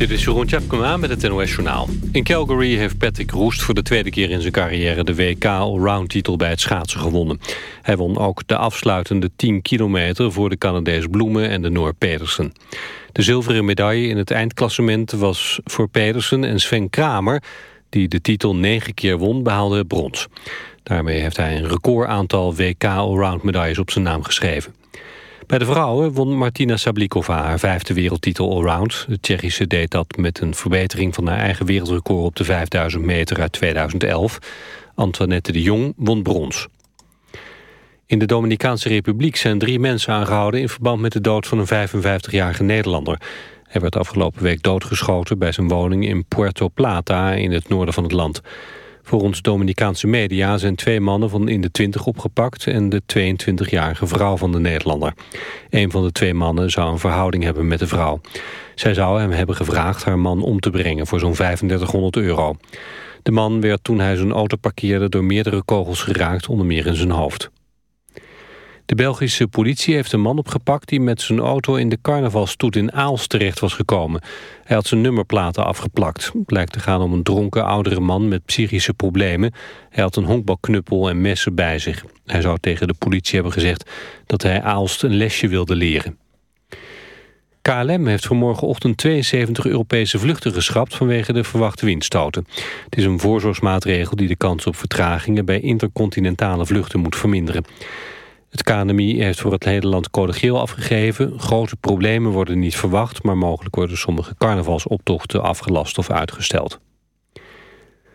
Dit is Jeroen Tjepkema met het NOS Journaal. In Calgary heeft Patrick Roest voor de tweede keer in zijn carrière... de WK Allround-titel bij het schaatsen gewonnen. Hij won ook de afsluitende 10 kilometer... voor de Canadees Bloemen en de Noor Pedersen. De zilveren medaille in het eindklassement was voor Pedersen en Sven Kramer... die de titel negen keer won, behaalde brons. Daarmee heeft hij een recordaantal WK Allround medailles op zijn naam geschreven. Bij de vrouwen won Martina Sablikova haar vijfde wereldtitel allround. De Tsjechische deed dat met een verbetering van haar eigen wereldrecord op de 5000 meter uit 2011. Antoinette de Jong won brons. In de Dominicaanse Republiek zijn drie mensen aangehouden... in verband met de dood van een 55-jarige Nederlander. Hij werd afgelopen week doodgeschoten bij zijn woning in Puerto Plata... in het noorden van het land. Volgens Dominicaanse media zijn twee mannen van in de 20 opgepakt... en de 22-jarige vrouw van de Nederlander. Een van de twee mannen zou een verhouding hebben met de vrouw. Zij zou hem hebben gevraagd haar man om te brengen voor zo'n 3500 euro. De man werd toen hij zijn auto parkeerde door meerdere kogels geraakt, onder meer in zijn hoofd. De Belgische politie heeft een man opgepakt die met zijn auto in de carnavalstoet in Aals terecht was gekomen. Hij had zijn nummerplaten afgeplakt. Blijkt te gaan om een dronken oudere man met psychische problemen. Hij had een honkbalknuppel en messen bij zich. Hij zou tegen de politie hebben gezegd dat hij Aalst een lesje wilde leren. KLM heeft vanmorgenochtend 72 Europese vluchten geschrapt vanwege de verwachte windstoten. Het is een voorzorgsmaatregel die de kans op vertragingen bij intercontinentale vluchten moet verminderen. Het KNMI heeft voor het hele land code geel afgegeven. Grote problemen worden niet verwacht... maar mogelijk worden sommige carnavalsoptochten afgelast of uitgesteld.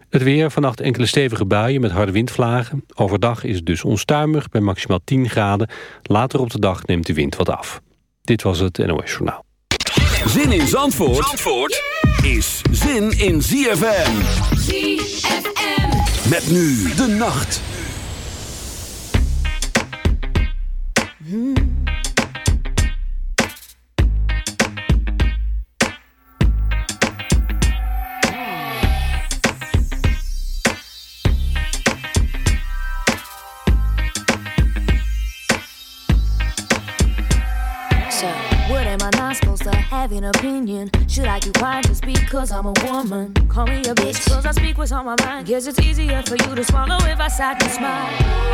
Het weer, vannacht enkele stevige buien met harde windvlagen. Overdag is het dus onstuimig bij maximaal 10 graden. Later op de dag neemt de wind wat af. Dit was het NOS Journaal. Zin in Zandvoort, Zandvoort is zin in ZFM. ZFM. Met nu de nacht. Mm-hmm. An opinion. Should I keep quiet just because I'm a woman? Call me a bitch, cause I speak what's on my mind. Guess it's easier for you to swallow if I sat and smile.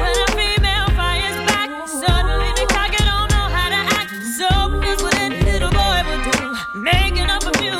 When a female fires back, suddenly they talk, you don't know how to act. So here's what any little boy would do. Making up a few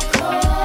To make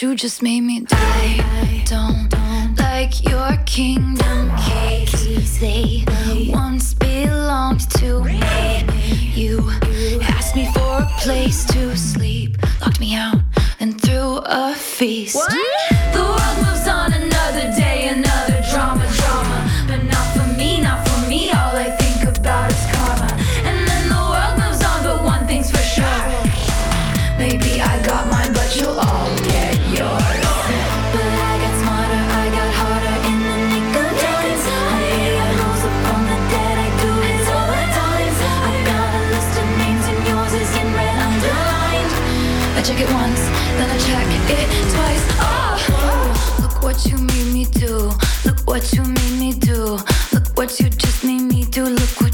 You just made me do. I don't like your kingdom keys. They once belonged to me. You asked me for a place to sleep, locked me out, and threw a feast. What? The world moves on another day,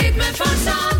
ritme van zand.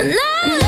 no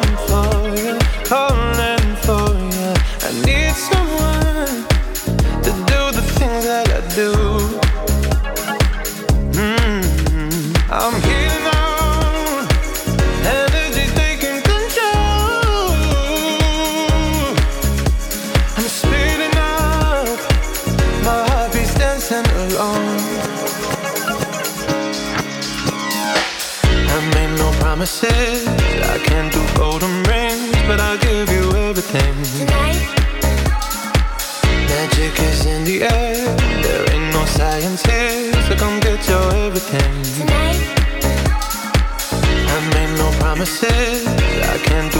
here, so come get your everything. Tonight. I made no promises. I can't do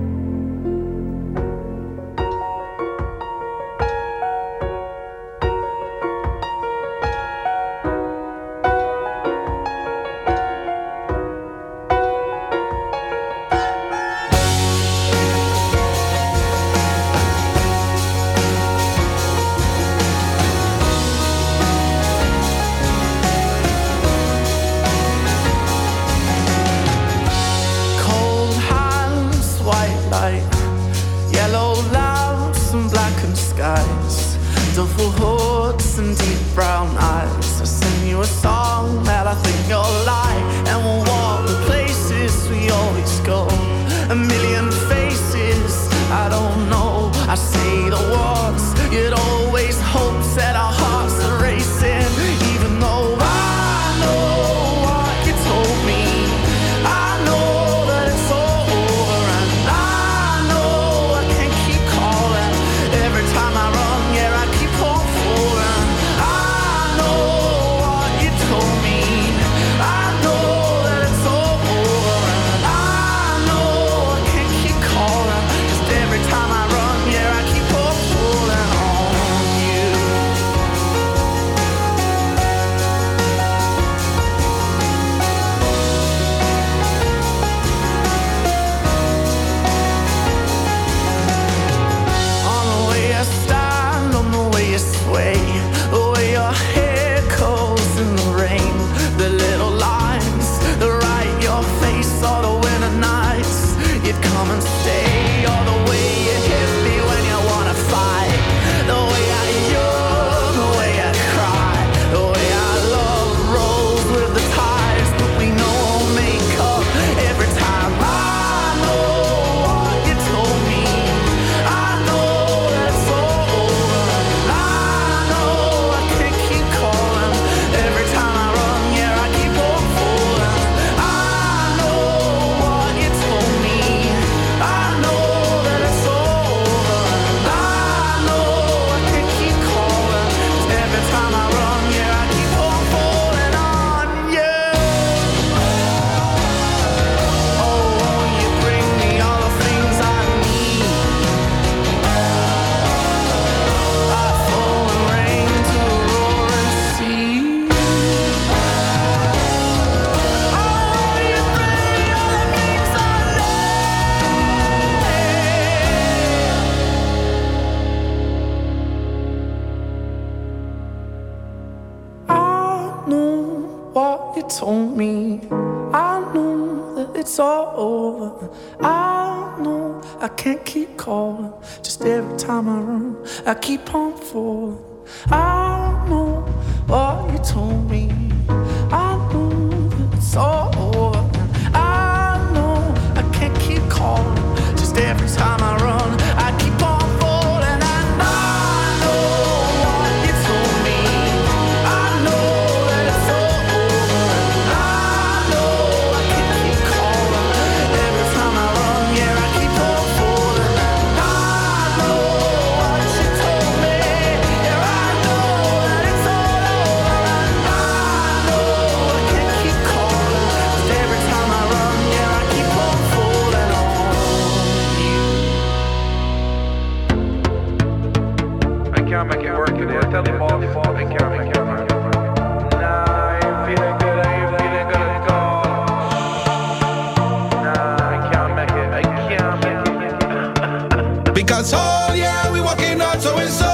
Because oh yeah, we walking out so it's so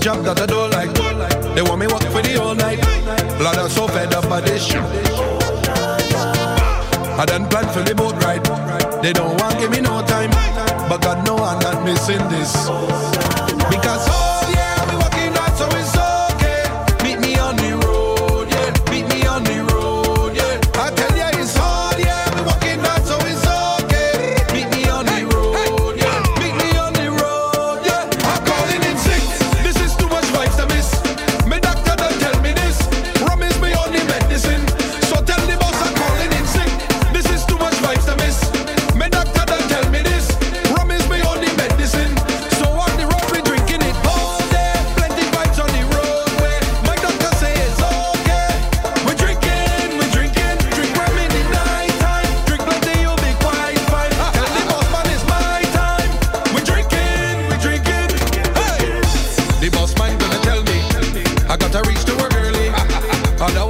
job that I don't like. They want me work for the whole night. Blood I'm so fed up by this shit. I done plan for the boat ride. They don't want give me no time, but God know I'm not missing this because. Oh, And I